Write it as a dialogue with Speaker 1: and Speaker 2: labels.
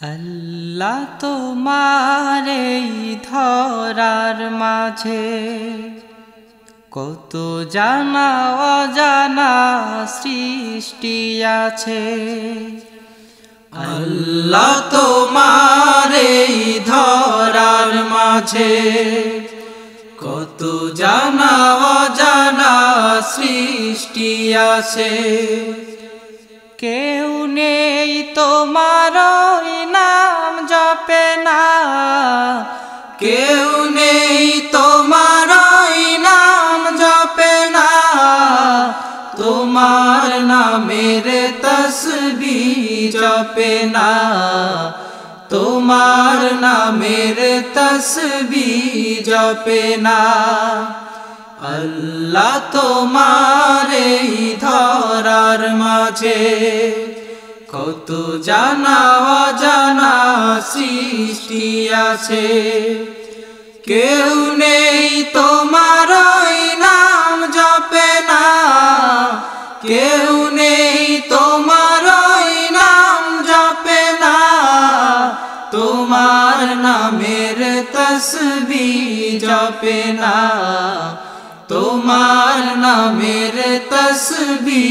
Speaker 1: আল্লাহ তোমার এই ধরার মাঝে কত জানা অজানা সৃষ্টি আছে। আল্লাহ তোমার এই ধরার মাঝে কত জানা অজানা সৃষ্টি আছে। কেউ নেই তোমার না। কেউ নেই তোমার নাম জপে না। তোমার নামের তসবি জপে না। তোমার নামের তসবি জপে না। আল্লাহ তোমার ধরার মাঝে কত জানা অজানা সৃষ্টি আছে। কেউ নেই তোমার নাম জপে না। কেউ নেই তোমার নাম জপে না। তোমার নামের তসবি জপে না। তোমার নামের তসবি